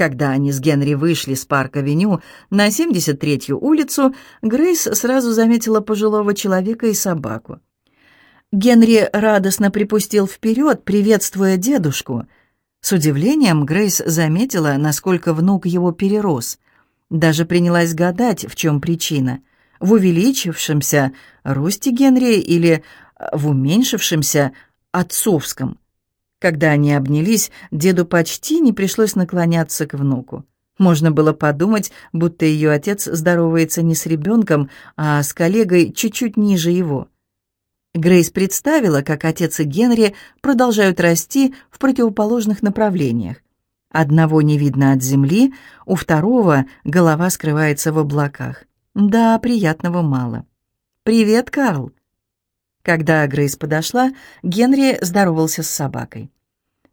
Когда они с Генри вышли с парк-авеню на 73-ю улицу, Грейс сразу заметила пожилого человека и собаку. Генри радостно припустил вперед, приветствуя дедушку. С удивлением Грейс заметила, насколько внук его перерос. Даже принялась гадать, в чем причина. В увеличившемся росте Генри или в уменьшившемся отцовском. Когда они обнялись, деду почти не пришлось наклоняться к внуку. Можно было подумать, будто ее отец здоровается не с ребенком, а с коллегой чуть-чуть ниже его. Грейс представила, как отец и Генри продолжают расти в противоположных направлениях. Одного не видно от земли, у второго голова скрывается в облаках. Да, приятного мало. «Привет, Карл!» Когда Грейс подошла, Генри здоровался с собакой.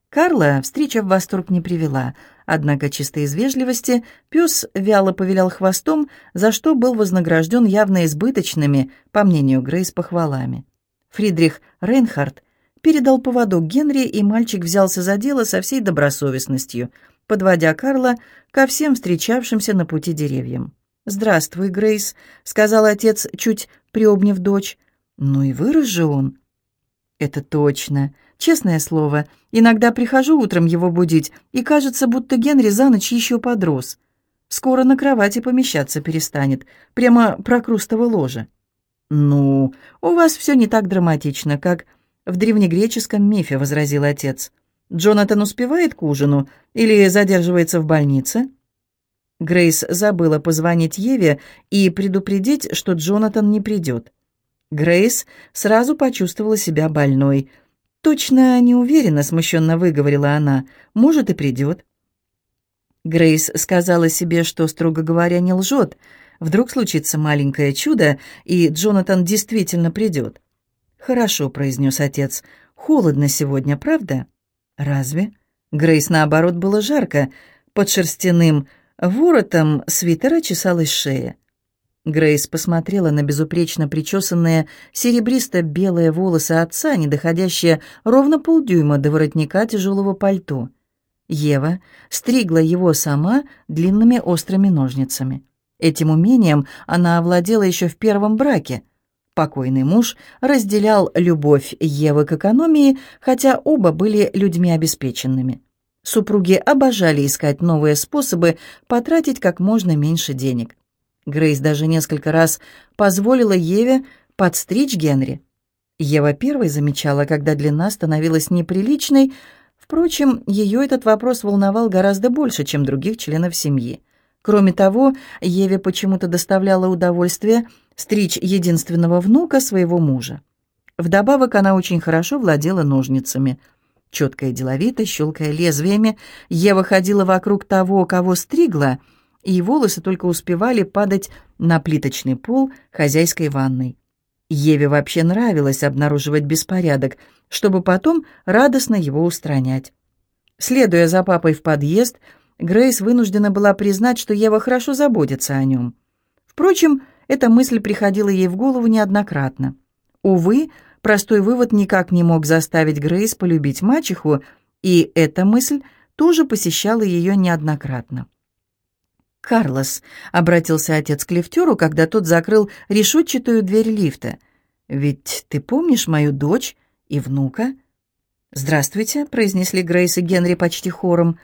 Карла встреча в восторг не привела, однако чисто из вежливости пес вяло повилял хвостом, за что был вознагражден явно избыточными, по мнению Грейс, похвалами. Фридрих Рейнхард передал поводок Генри, и мальчик взялся за дело со всей добросовестностью, подводя Карла ко всем встречавшимся на пути деревьям. «Здравствуй, Грейс», — сказал отец, чуть приобняв дочь. Ну и вырос же он. Это точно. Честное слово, иногда прихожу утром его будить, и кажется, будто Генри за ночь еще подрос. Скоро на кровати помещаться перестанет, прямо прокрустово ложе. «Ну, у вас все не так драматично, как в древнегреческом мифе», — возразил отец. «Джонатан успевает к ужину или задерживается в больнице?» Грейс забыла позвонить Еве и предупредить, что Джонатан не придет. Грейс сразу почувствовала себя больной. «Точно не уверена», — смущенно выговорила она. «Может, и придет». Грейс сказала себе, что, строго говоря, не лжет. Вдруг случится маленькое чудо, и Джонатан действительно придет. «Хорошо», — произнес отец. «Холодно сегодня, правда?» «Разве?» Грейс, наоборот, было жарко. Под шерстяным воротом свитера чесалась шея. Грейс посмотрела на безупречно причесанные серебристо-белые волосы отца, не доходящие ровно полдюйма до воротника тяжелого пальто. Ева стригла его сама длинными острыми ножницами. Этим умением она овладела еще в первом браке. Покойный муж разделял любовь Евы к экономии, хотя оба были людьми обеспеченными. Супруги обожали искать новые способы потратить как можно меньше денег. Грейс даже несколько раз позволила Еве подстричь Генри. Ева первой замечала, когда длина становилась неприличной. Впрочем, ее этот вопрос волновал гораздо больше, чем других членов семьи. Кроме того, Еве почему-то доставляло удовольствие стричь единственного внука своего мужа. Вдобавок она очень хорошо владела ножницами. Четко и деловито, щелкая лезвиями, Ева ходила вокруг того, кого стригла — и волосы только успевали падать на плиточный пол хозяйской ванной. Еве вообще нравилось обнаруживать беспорядок, чтобы потом радостно его устранять. Следуя за папой в подъезд, Грейс вынуждена была признать, что Ева хорошо заботится о нем. Впрочем, эта мысль приходила ей в голову неоднократно. Увы, простой вывод никак не мог заставить Грейс полюбить мачеху, и эта мысль тоже посещала ее неоднократно. «Карлос», — обратился отец к лифтеру, когда тот закрыл решетчатую дверь лифта. «Ведь ты помнишь мою дочь и внука?» «Здравствуйте», — произнесли Грейс и Генри почти хором.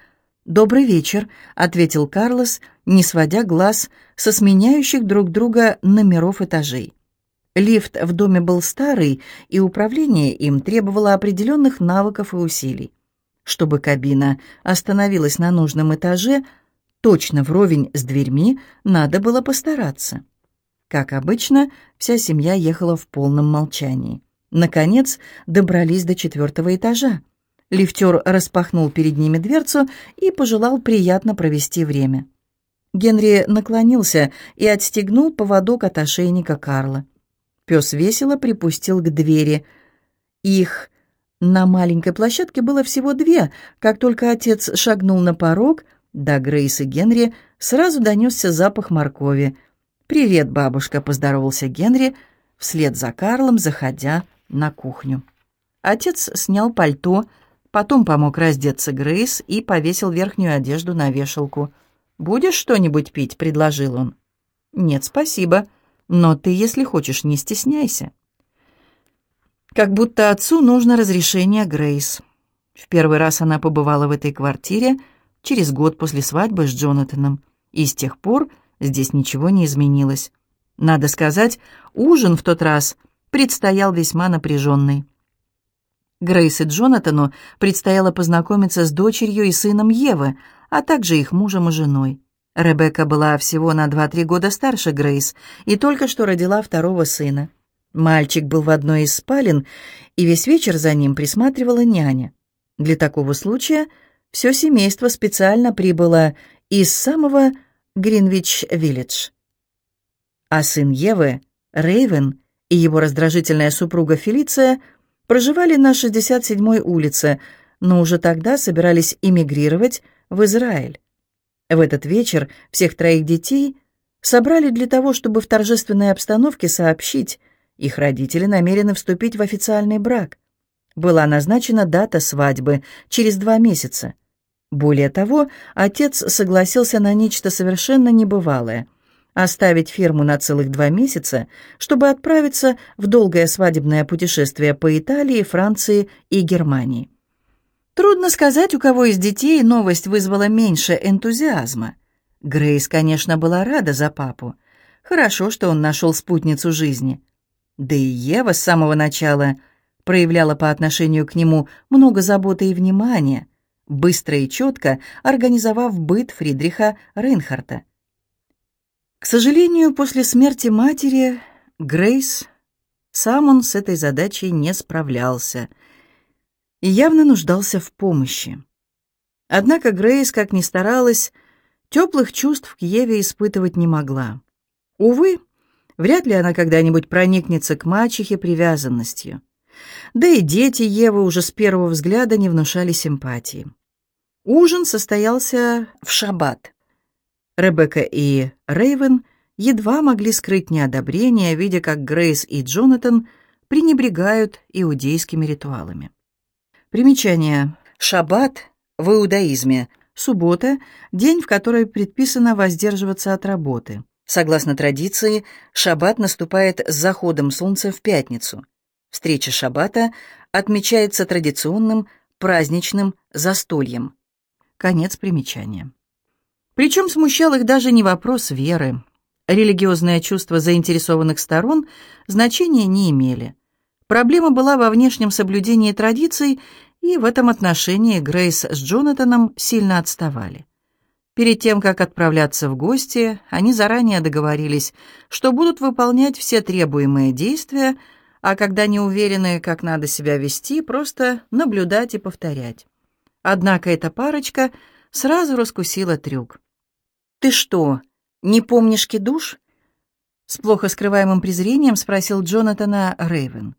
«Добрый вечер», — ответил Карлос, не сводя глаз со сменяющих друг друга номеров этажей. Лифт в доме был старый, и управление им требовало определенных навыков и усилий. Чтобы кабина остановилась на нужном этаже — точно вровень с дверьми, надо было постараться. Как обычно, вся семья ехала в полном молчании. Наконец, добрались до четвертого этажа. Лифтер распахнул перед ними дверцу и пожелал приятно провести время. Генри наклонился и отстегнул поводок от ошейника Карла. Пес весело припустил к двери. Их на маленькой площадке было всего две. Как только отец шагнул на порог, до Грейс и Генри сразу донесся запах моркови. «Привет, бабушка», — поздоровался Генри, вслед за Карлом, заходя на кухню. Отец снял пальто, Потом помог раздеться Грейс и повесил верхнюю одежду на вешалку. «Будешь что-нибудь пить?» — предложил он. «Нет, спасибо. Но ты, если хочешь, не стесняйся». Как будто отцу нужно разрешение Грейс. В первый раз она побывала в этой квартире через год после свадьбы с Джонатаном, и с тех пор здесь ничего не изменилось. Надо сказать, ужин в тот раз предстоял весьма напряженный. Грейс и Джонатану предстояло познакомиться с дочерью и сыном Евы, а также их мужем и женой. Ребекка была всего на 2-3 года старше Грейс и только что родила второго сына. Мальчик был в одной из спален, и весь вечер за ним присматривала няня. Для такого случая все семейство специально прибыло из самого Гринвич-Виллидж. А сын Евы, Рейвен, и его раздражительная супруга Фелиция – проживали на 67-й улице, но уже тогда собирались эмигрировать в Израиль. В этот вечер всех троих детей собрали для того, чтобы в торжественной обстановке сообщить, их родители намерены вступить в официальный брак. Была назначена дата свадьбы через два месяца. Более того, отец согласился на нечто совершенно небывалое – оставить ферму на целых два месяца, чтобы отправиться в долгое свадебное путешествие по Италии, Франции и Германии. Трудно сказать, у кого из детей новость вызвала меньше энтузиазма. Грейс, конечно, была рада за папу. Хорошо, что он нашел спутницу жизни. Да и Ева с самого начала проявляла по отношению к нему много заботы и внимания, быстро и четко организовав быт Фридриха Рейнхарта – к сожалению, после смерти матери Грейс сам он с этой задачей не справлялся и явно нуждался в помощи. Однако Грейс, как ни старалась, теплых чувств к Еве испытывать не могла. Увы, вряд ли она когда-нибудь проникнется к мачехе привязанностью. Да и дети Евы уже с первого взгляда не внушали симпатии. Ужин состоялся в шаббат. Ребекка и Рейвен едва могли скрыть неодобрение, видя, как Грейс и Джонатан пренебрегают иудейскими ритуалами. Примечание. Шаббат в иудаизме. Суббота – день, в который предписано воздерживаться от работы. Согласно традиции, шаббат наступает с заходом солнца в пятницу. Встреча шаббата отмечается традиционным праздничным застольем. Конец примечания. Причем смущал их даже не вопрос веры. Религиозное чувство заинтересованных сторон значения не имели. Проблема была во внешнем соблюдении традиций, и в этом отношении Грейс с Джонатаном сильно отставали. Перед тем, как отправляться в гости, они заранее договорились, что будут выполнять все требуемые действия, а когда не уверены, как надо себя вести, просто наблюдать и повторять. Однако эта парочка сразу раскусила трюк. «Ты что, не помнишь кидуш?» С плохо скрываемым презрением спросил Джонатана Рейвен.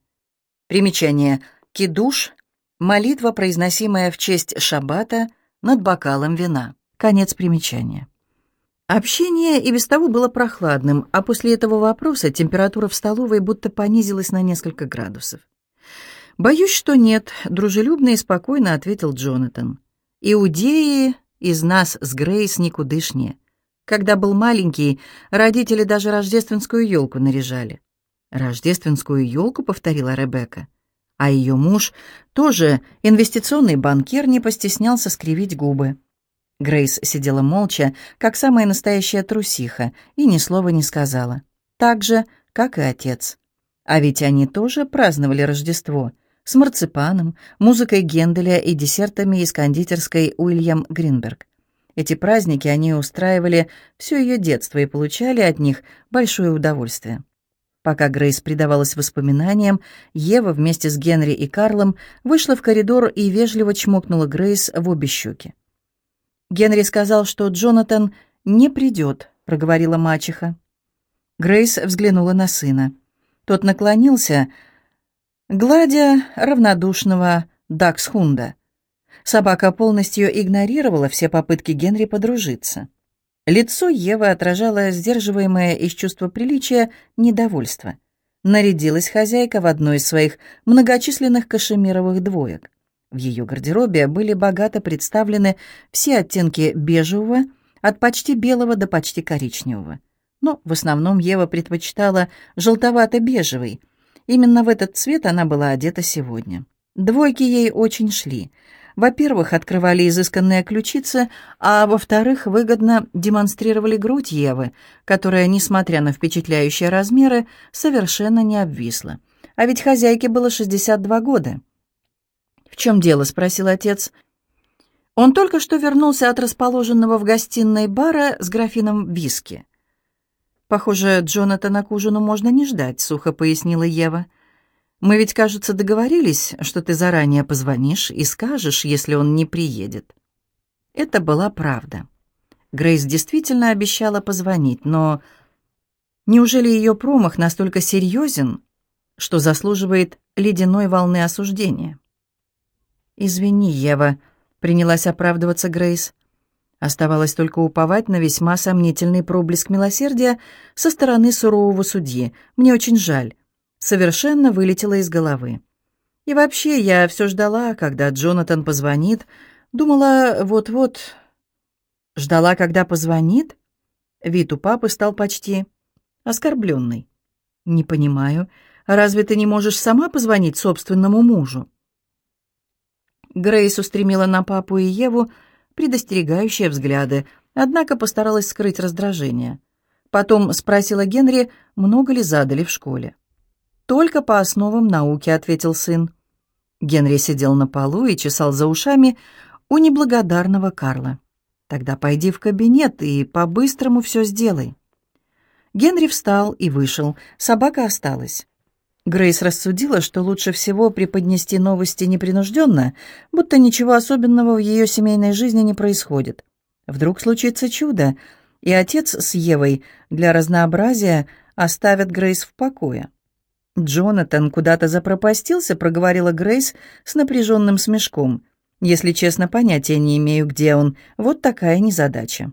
Примечание. Кидуш — молитва, произносимая в честь шаббата над бокалом вина. Конец примечания. Общение и без того было прохладным, а после этого вопроса температура в столовой будто понизилась на несколько градусов. «Боюсь, что нет», — дружелюбно и спокойно ответил Джонатан. «Иудеи из нас с Грейс никудышнее. Когда был маленький, родители даже рождественскую елку наряжали. «Рождественскую елку», — повторила Ребекка. А ее муж, тоже инвестиционный банкир, не постеснялся скривить губы. Грейс сидела молча, как самая настоящая трусиха, и ни слова не сказала. Так же, как и отец. А ведь они тоже праздновали Рождество с марципаном, музыкой Генделя и десертами из кондитерской Уильям Гринберг. Эти праздники они устраивали все ее детство и получали от них большое удовольствие. Пока Грейс предавалась воспоминаниям, Ева вместе с Генри и Карлом вышла в коридор и вежливо чмокнула Грейс в обе щеки. «Генри сказал, что Джонатан не придет», — проговорила мачеха. Грейс взглянула на сына. Тот наклонился, гладя равнодушного Даксхунда — Собака полностью игнорировала все попытки Генри подружиться. Лицо Евы отражало сдерживаемое из чувства приличия недовольство. Нарядилась хозяйка в одной из своих многочисленных кашемировых двоек. В ее гардеробе были богато представлены все оттенки бежевого, от почти белого до почти коричневого. Но в основном Ева предпочитала желтовато-бежевый. Именно в этот цвет она была одета сегодня. Двойки ей очень шли. Во-первых, открывали изысканные ключицы, а во-вторых, выгодно демонстрировали грудь Евы, которая, несмотря на впечатляющие размеры, совершенно не обвисла. А ведь хозяйке было 62 года. «В чем дело?» — спросил отец. Он только что вернулся от расположенного в гостиной бара с графином виски. «Похоже, Джонатана к ужину можно не ждать», — сухо пояснила Ева. «Мы ведь, кажется, договорились, что ты заранее позвонишь и скажешь, если он не приедет». Это была правда. Грейс действительно обещала позвонить, но неужели ее промах настолько серьезен, что заслуживает ледяной волны осуждения? «Извини, Ева», — принялась оправдываться Грейс. Оставалось только уповать на весьма сомнительный проблеск милосердия со стороны сурового судьи. Мне очень жаль. Совершенно вылетело из головы. И вообще, я все ждала, когда Джонатан позвонит. Думала, вот-вот... Ждала, когда позвонит? Вид у папы стал почти оскорбленный. «Не понимаю, разве ты не можешь сама позвонить собственному мужу?» Грейс устремила на папу и Еву предостерегающие взгляды, однако постаралась скрыть раздражение. Потом спросила Генри, много ли задали в школе. «Только по основам науки», — ответил сын. Генри сидел на полу и чесал за ушами у неблагодарного Карла. «Тогда пойди в кабинет и по-быстрому все сделай». Генри встал и вышел, собака осталась. Грейс рассудила, что лучше всего преподнести новости непринужденно, будто ничего особенного в ее семейной жизни не происходит. Вдруг случится чудо, и отец с Евой для разнообразия оставят Грейс в покое. «Джонатан куда-то запропастился», — проговорила Грейс с напряженным смешком. «Если честно, понятия не имею, где он. Вот такая незадача».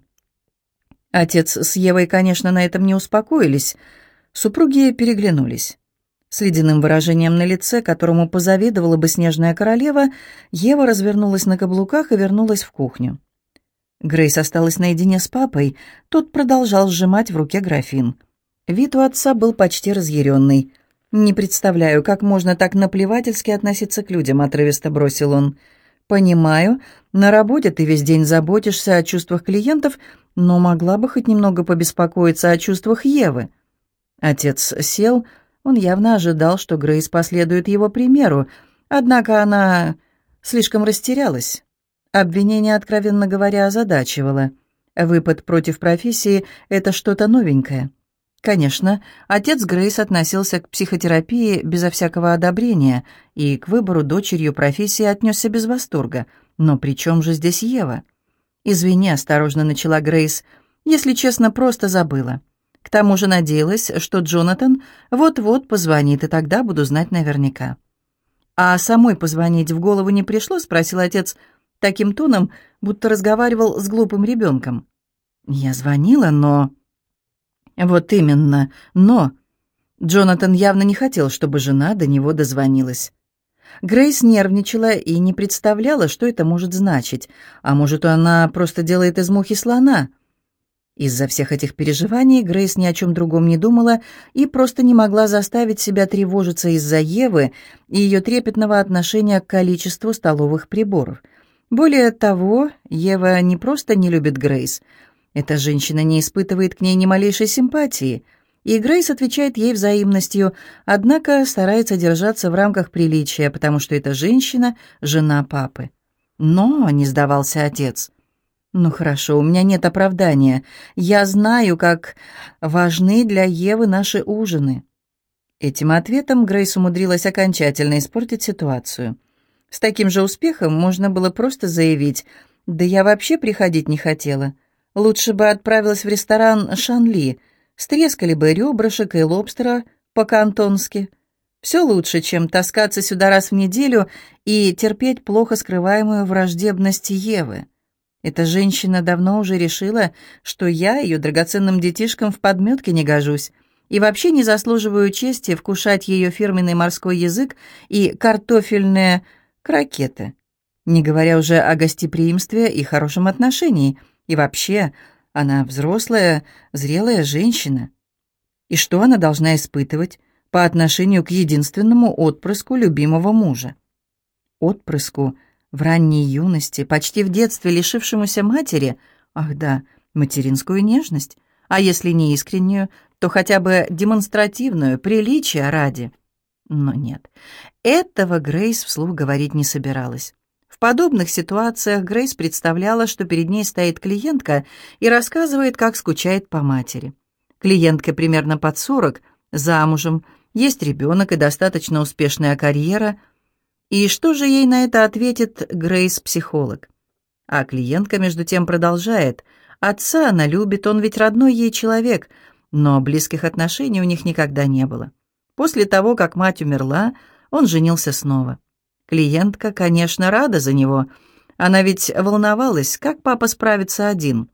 Отец с Евой, конечно, на этом не успокоились. Супруги переглянулись. С ледяным выражением на лице, которому позавидовала бы снежная королева, Ева развернулась на каблуках и вернулась в кухню. Грейс осталась наедине с папой, тот продолжал сжимать в руке графин. Вид у отца был почти разъяренный. «Не представляю, как можно так наплевательски относиться к людям», — отрывисто бросил он. «Понимаю, на работе ты весь день заботишься о чувствах клиентов, но могла бы хоть немного побеспокоиться о чувствах Евы». Отец сел, — он явно ожидал, что Грейс последует его примеру, однако она слишком растерялась. Обвинение, откровенно говоря, озадачивало. Выпад против профессии — это что-то новенькое. Конечно, отец Грейс относился к психотерапии безо всякого одобрения и к выбору дочерью профессии отнесся без восторга. Но при чем же здесь Ева? «Извини», — осторожно начала Грейс, — «если честно, просто забыла. К тому же надеялась, что Джонатан вот-вот позвонит, и тогда буду знать наверняка. «А самой позвонить в голову не пришло?» — спросил отец таким тоном, будто разговаривал с глупым ребенком. «Я звонила, но...» «Вот именно, но...» Джонатан явно не хотел, чтобы жена до него дозвонилась. Грейс нервничала и не представляла, что это может значить. А может, она просто делает из мухи слона — из-за всех этих переживаний Грейс ни о чем другом не думала и просто не могла заставить себя тревожиться из-за Евы и ее трепетного отношения к количеству столовых приборов. Более того, Ева не просто не любит Грейс. Эта женщина не испытывает к ней ни малейшей симпатии. И Грейс отвечает ей взаимностью, однако старается держаться в рамках приличия, потому что эта женщина — жена папы. Но, — не сдавался отец, — «Ну хорошо, у меня нет оправдания. Я знаю, как важны для Евы наши ужины». Этим ответом Грейс умудрилась окончательно испортить ситуацию. С таким же успехом можно было просто заявить «Да я вообще приходить не хотела. Лучше бы отправилась в ресторан «Шанли», стрескали бы ребрышек и лобстера по-кантонски. Все лучше, чем таскаться сюда раз в неделю и терпеть плохо скрываемую враждебность Евы. Эта женщина давно уже решила, что я ее драгоценным детишкам в подметке не гожусь и вообще не заслуживаю чести вкушать ее фирменный морской язык и картофельные крокеты. не говоря уже о гостеприимстве и хорошем отношении. И вообще, она взрослая, зрелая женщина. И что она должна испытывать по отношению к единственному отпрыску любимого мужа? Отпрыску в ранней юности, почти в детстве лишившемуся матери, ах да, материнскую нежность, а если не искреннюю, то хотя бы демонстративную, приличия ради. Но нет, этого Грейс вслух говорить не собиралась. В подобных ситуациях Грейс представляла, что перед ней стоит клиентка и рассказывает, как скучает по матери. Клиентка примерно под 40, замужем, есть ребенок и достаточно успешная карьера. И что же ей на это ответит Грейс-психолог? А клиентка, между тем, продолжает. Отца она любит, он ведь родной ей человек, но близких отношений у них никогда не было. После того, как мать умерла, он женился снова. Клиентка, конечно, рада за него. Она ведь волновалась, как папа справится один.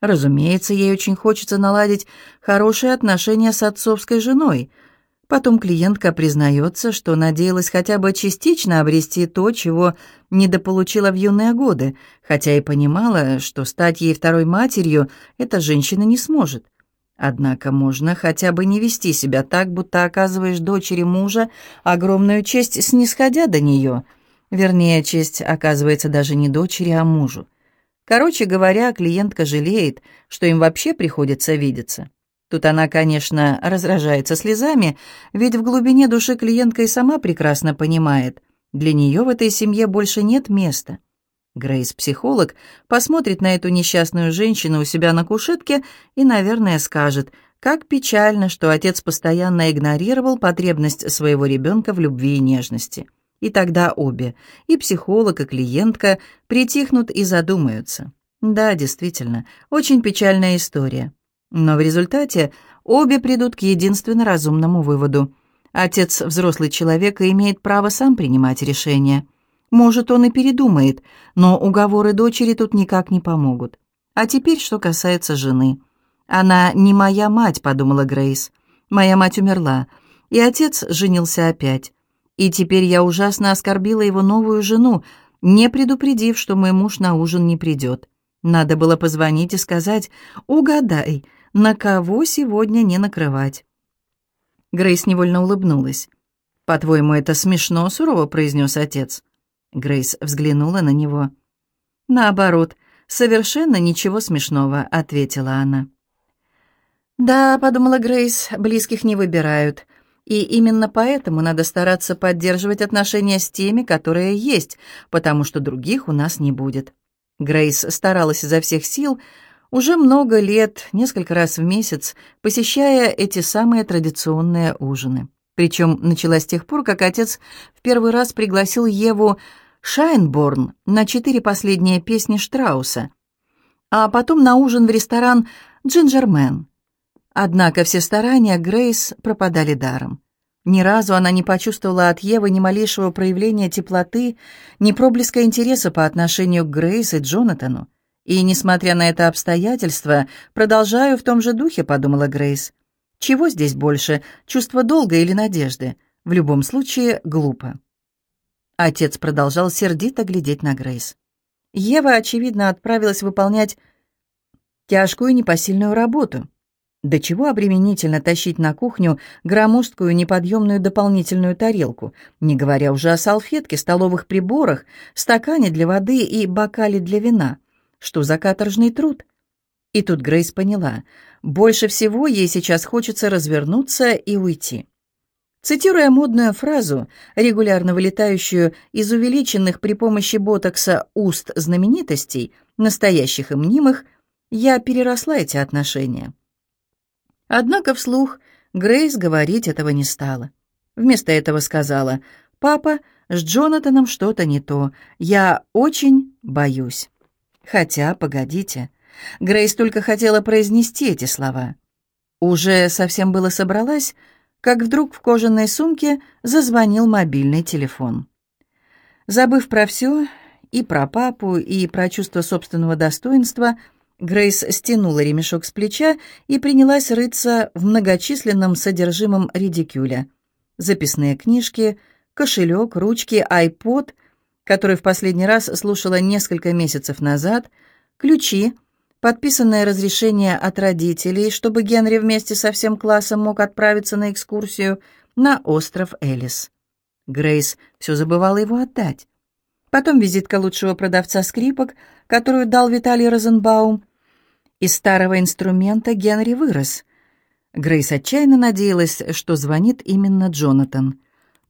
Разумеется, ей очень хочется наладить хорошие отношения с отцовской женой. Потом клиентка признается, что надеялась хотя бы частично обрести то, чего недополучила в юные годы, хотя и понимала, что стать ей второй матерью эта женщина не сможет. Однако можно хотя бы не вести себя так, будто оказываешь дочери мужа огромную честь, снисходя до нее. Вернее, честь оказывается даже не дочери, а мужу. Короче говоря, клиентка жалеет, что им вообще приходится видеться. Тут она, конечно, разражается слезами, ведь в глубине души клиентка и сама прекрасно понимает, для нее в этой семье больше нет места. Грейс, психолог, посмотрит на эту несчастную женщину у себя на кушетке и, наверное, скажет, как печально, что отец постоянно игнорировал потребность своего ребенка в любви и нежности. И тогда обе, и психолог, и клиентка, притихнут и задумаются. Да, действительно, очень печальная история. Но в результате обе придут к единственно разумному выводу. Отец взрослый человек и имеет право сам принимать решения. Может, он и передумает, но уговоры дочери тут никак не помогут. А теперь, что касается жены. «Она не моя мать», — подумала Грейс. «Моя мать умерла, и отец женился опять. И теперь я ужасно оскорбила его новую жену, не предупредив, что мой муж на ужин не придет. Надо было позвонить и сказать «Угадай, на кого сегодня не накрывать». Грейс невольно улыбнулась. «По-твоему, это смешно?» — сурово произнес отец. Грейс взглянула на него. «Наоборот, совершенно ничего смешного», — ответила она. «Да», — подумала Грейс, — «близких не выбирают. И именно поэтому надо стараться поддерживать отношения с теми, которые есть, потому что других у нас не будет. Грейс старалась изо всех сил, уже много лет, несколько раз в месяц, посещая эти самые традиционные ужины. Причем начала с тех пор, как отец в первый раз пригласил Еву Шайнборн на четыре последние песни Штрауса, а потом на ужин в ресторан «Джинджермен», Однако все старания Грейс пропадали даром. Ни разу она не почувствовала от Евы ни малейшего проявления теплоты, ни проблеска интереса по отношению к Грейс и Джонатану. И, несмотря на это обстоятельство, продолжаю в том же духе, подумала Грейс. Чего здесь больше, чувство долга или надежды? В любом случае, глупо. Отец продолжал сердито глядеть на Грейс. Ева, очевидно, отправилась выполнять тяжкую непосильную работу. До чего обременительно тащить на кухню громоздкую неподъемную дополнительную тарелку, не говоря уже о салфетке, столовых приборах, стакане для воды и бокале для вина. Что за каторжный труд? И тут Грейс поняла, больше всего ей сейчас хочется развернуться и уйти. Цитируя модную фразу, регулярно вылетающую из увеличенных при помощи ботокса уст знаменитостей, настоящих и мнимых, я переросла эти отношения. Однако вслух Грейс говорить этого не стала. Вместо этого сказала, «Папа, с Джонатаном что-то не то. Я очень боюсь». Хотя, погодите, Грейс только хотела произнести эти слова. Уже совсем было собралась, как вдруг в кожаной сумке зазвонил мобильный телефон. Забыв про все, и про папу, и про чувство собственного достоинства, Грейс стянула ремешок с плеча и принялась рыться в многочисленном содержимом редикюля. Записные книжки, кошелек, ручки, айпод который в последний раз слушала несколько месяцев назад, ключи, подписанное разрешение от родителей, чтобы Генри вместе со всем классом мог отправиться на экскурсию на остров Элис. Грейс все забывала его отдать. Потом визитка лучшего продавца скрипок, которую дал Виталий Розенбаум. Из старого инструмента Генри вырос. Грейс отчаянно надеялась, что звонит именно Джонатан.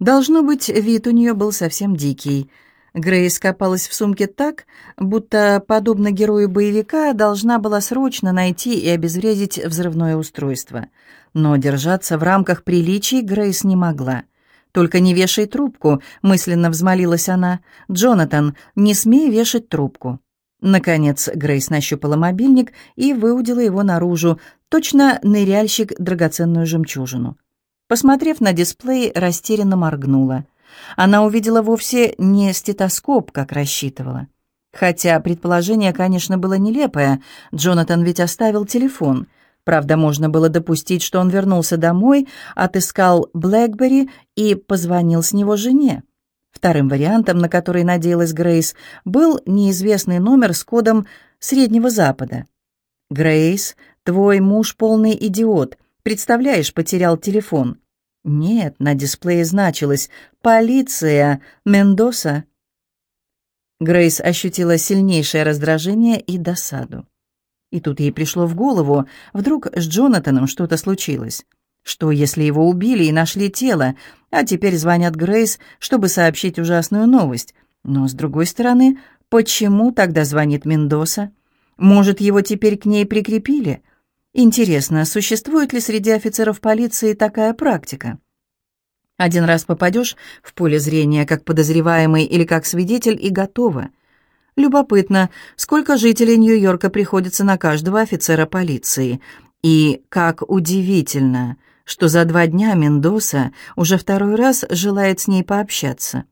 Должно быть, вид у нее был совсем дикий. Грейс копалась в сумке так, будто, подобно герою боевика, должна была срочно найти и обезвредить взрывное устройство. Но держаться в рамках приличий Грейс не могла. «Только не вешай трубку», — мысленно взмолилась она. «Джонатан, не смей вешать трубку». Наконец Грейс нащупала мобильник и выудила его наружу, точно ныряльщик драгоценную жемчужину. Посмотрев на дисплей, растерянно моргнула. Она увидела вовсе не стетоскоп, как рассчитывала. Хотя предположение, конечно, было нелепое. Джонатан ведь оставил телефон — Правда, можно было допустить, что он вернулся домой, отыскал Блэкбери и позвонил с него жене. Вторым вариантом, на который надеялась Грейс, был неизвестный номер с кодом Среднего Запада. «Грейс, твой муж полный идиот. Представляешь, потерял телефон». «Нет, на дисплее значилось «Полиция! Мендоса!»» Грейс ощутила сильнейшее раздражение и досаду. И тут ей пришло в голову, вдруг с Джонатаном что-то случилось. Что, если его убили и нашли тело, а теперь звонят Грейс, чтобы сообщить ужасную новость? Но, с другой стороны, почему тогда звонит Мендоса? Может, его теперь к ней прикрепили? Интересно, существует ли среди офицеров полиции такая практика? Один раз попадешь в поле зрения как подозреваемый или как свидетель и готово. Любопытно, сколько жителей Нью-Йорка приходится на каждого офицера полиции. И как удивительно, что за два дня Мендоса уже второй раз желает с ней пообщаться.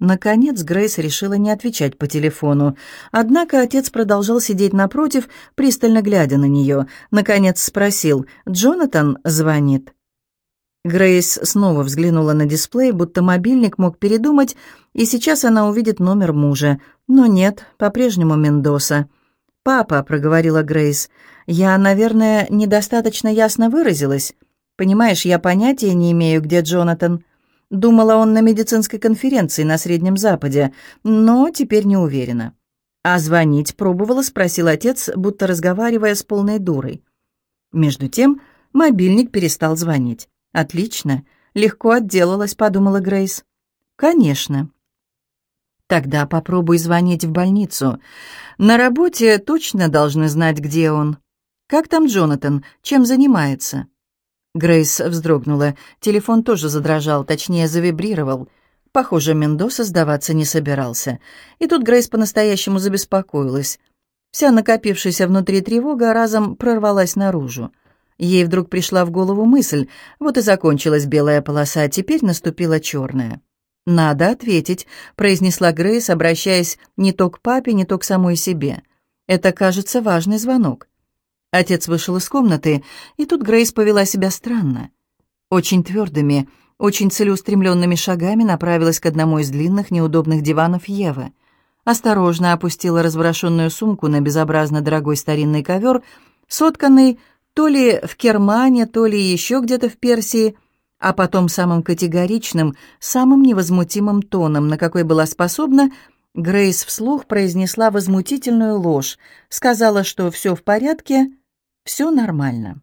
Наконец Грейс решила не отвечать по телефону. Однако отец продолжал сидеть напротив, пристально глядя на нее. Наконец спросил, «Джонатан звонит?» Грейс снова взглянула на дисплей, будто мобильник мог передумать, и сейчас она увидит номер мужа. Но нет, по-прежнему Мендоса. «Папа», — проговорила Грейс, — «я, наверное, недостаточно ясно выразилась. Понимаешь, я понятия не имею, где Джонатан. Думала, он на медицинской конференции на Среднем Западе, но теперь не уверена». «А звонить пробовала?» — спросил отец, будто разговаривая с полной дурой. Между тем мобильник перестал звонить. «Отлично. Легко отделалась», — подумала Грейс. «Конечно». «Тогда попробуй звонить в больницу. На работе точно должны знать, где он. Как там Джонатан? Чем занимается?» Грейс вздрогнула. Телефон тоже задрожал, точнее, завибрировал. Похоже, Мендоса сдаваться не собирался. И тут Грейс по-настоящему забеспокоилась. Вся накопившаяся внутри тревога разом прорвалась наружу. Ей вдруг пришла в голову мысль, вот и закончилась белая полоса, а теперь наступила черная. «Надо ответить», — произнесла Грейс, обращаясь не то к папе, не то к самой себе. «Это, кажется, важный звонок». Отец вышел из комнаты, и тут Грейс повела себя странно. Очень твердыми, очень целеустремленными шагами направилась к одному из длинных неудобных диванов Евы. Осторожно опустила разворошенную сумку на безобразно дорогой старинный ковер, сотканный то ли в Кермане, то ли еще где-то в Персии, а потом самым категоричным, самым невозмутимым тоном, на какой была способна, Грейс вслух произнесла возмутительную ложь, сказала, что все в порядке, все нормально.